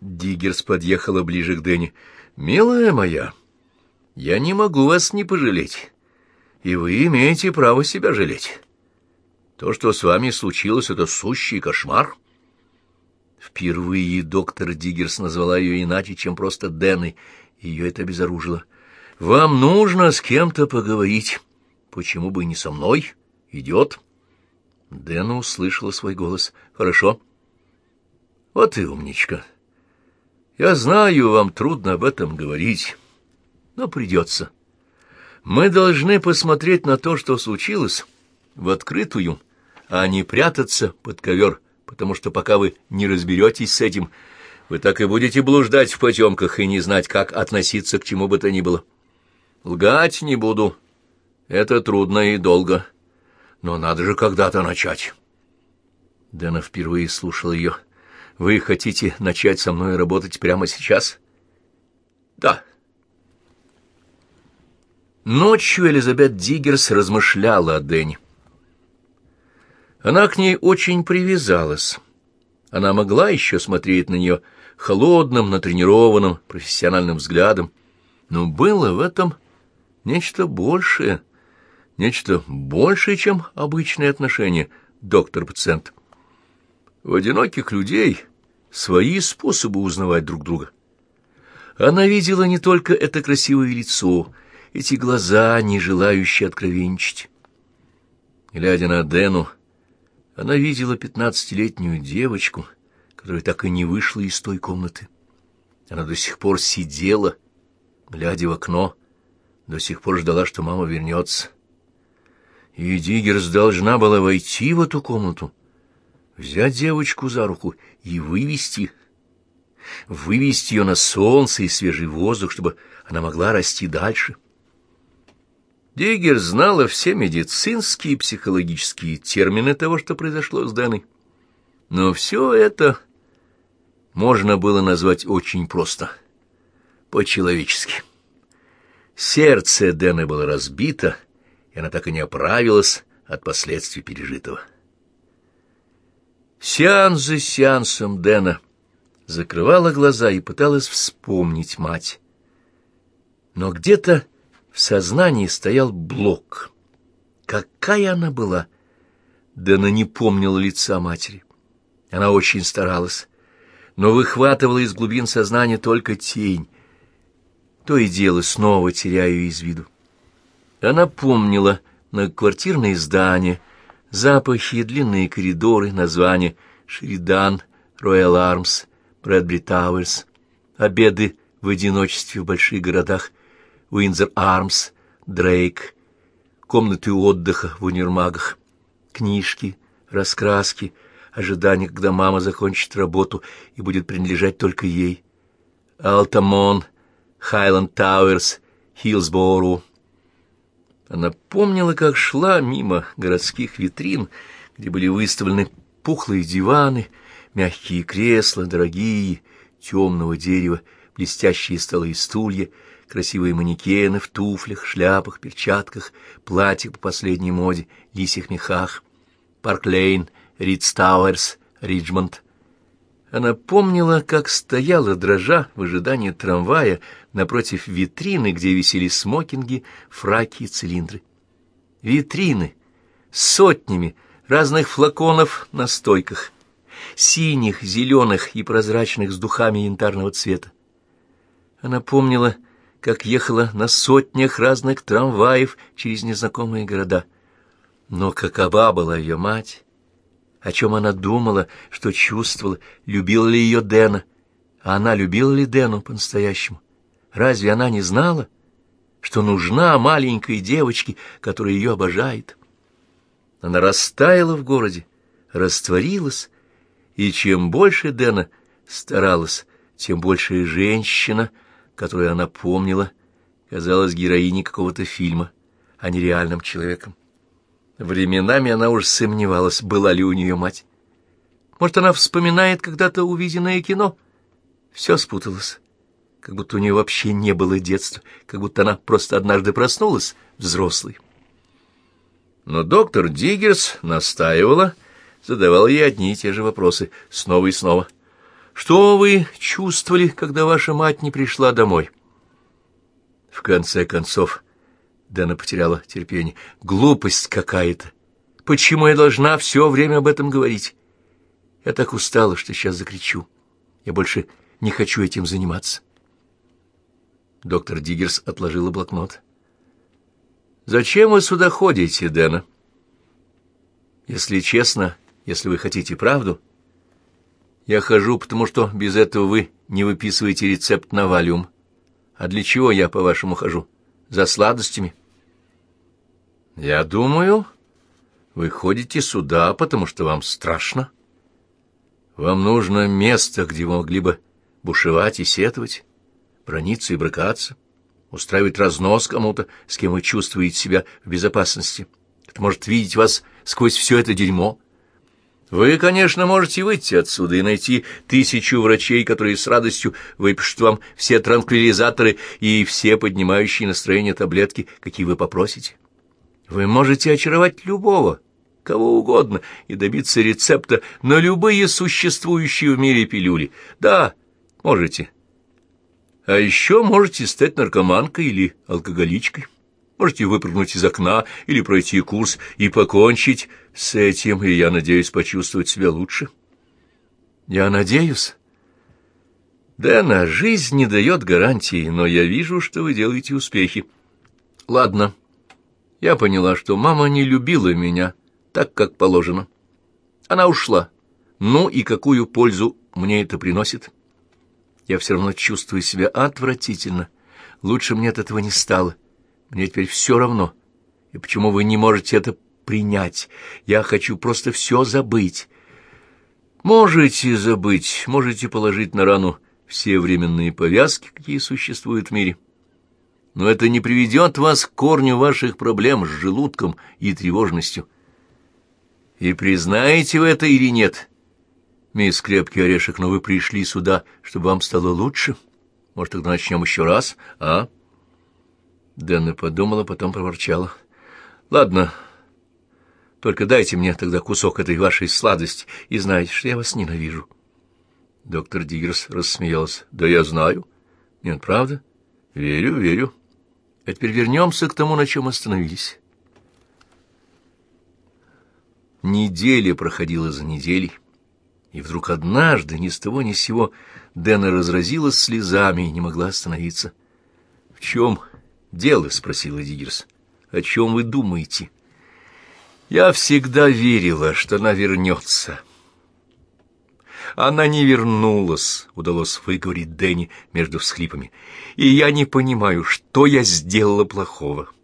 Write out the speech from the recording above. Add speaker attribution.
Speaker 1: Диггерс подъехала ближе к Дэнни. «Милая моя, я не могу вас не пожалеть, и вы имеете право себя жалеть. То, что с вами случилось, — это сущий кошмар». Впервые доктор Диггерс назвала ее иначе, чем просто Дэнной. Ее это обезоружило. «Вам нужно с кем-то поговорить. Почему бы не со мной? Идет?» Дэна услышала свой голос. «Хорошо». «Вот и умничка. Я знаю, вам трудно об этом говорить, но придется. Мы должны посмотреть на то, что случилось, в открытую, а не прятаться под ковер, потому что пока вы не разберетесь с этим, вы так и будете блуждать в потемках и не знать, как относиться к чему бы то ни было. Лгать не буду. Это трудно и долго. Но надо же когда-то начать. Дэна впервые слушал ее. — вы хотите начать со мной работать прямо сейчас? Да. Ночью Элизабет Диггерс размышляла о Дэнни. Она к ней очень привязалась. Она могла еще смотреть на нее холодным, натренированным, профессиональным взглядом, но было в этом нечто большее, нечто большее, чем обычные отношения доктор-пациент. У одиноких людей свои способы узнавать друг друга. Она видела не только это красивое лицо, эти глаза, не желающие откровенничать. Глядя на Дэну, она видела пятнадцатилетнюю девочку, которая так и не вышла из той комнаты. Она до сих пор сидела, глядя в окно, до сих пор ждала, что мама вернется. И Диггерс должна была войти в эту комнату, взять девочку за руку и вывести, вывести ее на солнце и свежий воздух, чтобы она могла расти дальше. Диггер знала все медицинские и психологические термины того, что произошло с Дэной. Но все это можно было назвать очень просто, по-человечески. Сердце Дэны было разбито, и она так и не оправилась от последствий пережитого. Сеанс за сеансом Дэна закрывала глаза и пыталась вспомнить мать. Но где-то в сознании стоял блок. Какая она была! Дэна не помнила лица матери. Она очень старалась, но выхватывала из глубин сознания только тень. То и дело снова теряю из виду. Она помнила многоквартирные здания, Запахи, длинные коридоры, названия Шеридан, Роyal Армс, Брэдбери Тауэрс, обеды в одиночестве в больших городах, Уинзер Армс, Дрейк, комнаты отдыха в универмагах, книжки, раскраски, ожидание, когда мама закончит работу и будет принадлежать только ей, Алтамон, Хайланд Тауэрс, Хиллсборо, она помнила, как шла мимо городских витрин, где были выставлены пухлые диваны, мягкие кресла, дорогие, темного дерева, блестящие столы и стулья, красивые манекены в туфлях, шляпах, перчатках, платьях по последней моде, лисьих мехах, Парк-Лейн, Ридс Тауэрс, Риджмонд. Она помнила, как стояла, дрожа в ожидании трамвая, напротив витрины, где висели смокинги, фраки и цилиндры. Витрины с сотнями разных флаконов на стойках, синих, зеленых и прозрачных с духами янтарного цвета. Она помнила, как ехала на сотнях разных трамваев через незнакомые города. Но какова была ее мать? О чем она думала, что чувствовала, любила ли ее Дэна? А она любила ли Дэну по-настоящему? Разве она не знала, что нужна маленькой девочке, которая ее обожает? Она растаяла в городе, растворилась, и чем больше Дэна старалась, тем больше женщина, которую она помнила, казалась героиней какого-то фильма, а не реальным человеком. Временами она уж сомневалась, была ли у нее мать. Может, она вспоминает когда-то увиденное кино? Все спуталось как будто у нее вообще не было детства, как будто она просто однажды проснулась взрослой. Но доктор Диггерс настаивала, задавал ей одни и те же вопросы снова и снова. Что вы чувствовали, когда ваша мать не пришла домой? В конце концов, Дэна потеряла терпение. Глупость какая-то. Почему я должна все время об этом говорить? Я так устала, что сейчас закричу. Я больше не хочу этим заниматься. Доктор Диггерс отложила блокнот. «Зачем вы сюда ходите, Дэна?» «Если честно, если вы хотите правду, я хожу, потому что без этого вы не выписываете рецепт на валиум. А для чего я, по-вашему, хожу? За сладостями?» «Я думаю, вы ходите сюда, потому что вам страшно. Вам нужно место, где вы могли бы бушевать и сетовать, брониться и брыкаться, устраивать разнос кому-то, с кем вы чувствуете себя в безопасности. Это может видеть вас сквозь все это дерьмо. Вы, конечно, можете выйти отсюда и найти тысячу врачей, которые с радостью выпишут вам все транквилизаторы и все поднимающие настроение таблетки, какие вы попросите. Вы можете очаровать любого, кого угодно, и добиться рецепта на любые существующие в мире пилюли. Да, можете. А еще можете стать наркоманкой или алкоголичкой. Можете выпрыгнуть из окна или пройти курс и покончить с этим, и я надеюсь почувствовать себя лучше. Я надеюсь. Дэна, жизнь не дает гарантии, но я вижу, что вы делаете успехи. Ладно. Я поняла, что мама не любила меня так, как положено. Она ушла. Ну и какую пользу мне это приносит? Я все равно чувствую себя отвратительно. Лучше мне от этого не стало. Мне теперь все равно. И почему вы не можете это принять? Я хочу просто все забыть. Можете забыть, можете положить на рану все временные повязки, какие существуют в мире. Но это не приведет вас к корню ваших проблем с желудком и тревожностью. И признаете вы это или нет? Мисс Крепкий Орешек, но вы пришли сюда, чтобы вам стало лучше? Может, тогда начнем еще раз, а? Дэнна подумала, потом проворчала. Ладно, только дайте мне тогда кусок этой вашей сладости, и знаете, что я вас ненавижу. Доктор Диггерс рассмеялся. Да я знаю. Нет, правда? Верю, верю. А теперь вернемся к тому, на чем остановились. Неделя проходила за неделей, и вдруг однажды, ни с того ни с сего, Дэна разразилась слезами и не могла остановиться. — В чем дело? — спросила Диггерс. — О чем вы думаете? — Я всегда верила, что она вернется. Она не вернулась, — удалось выговорить Дэнни между всхлипами. — И я не понимаю, что я сделала плохого. —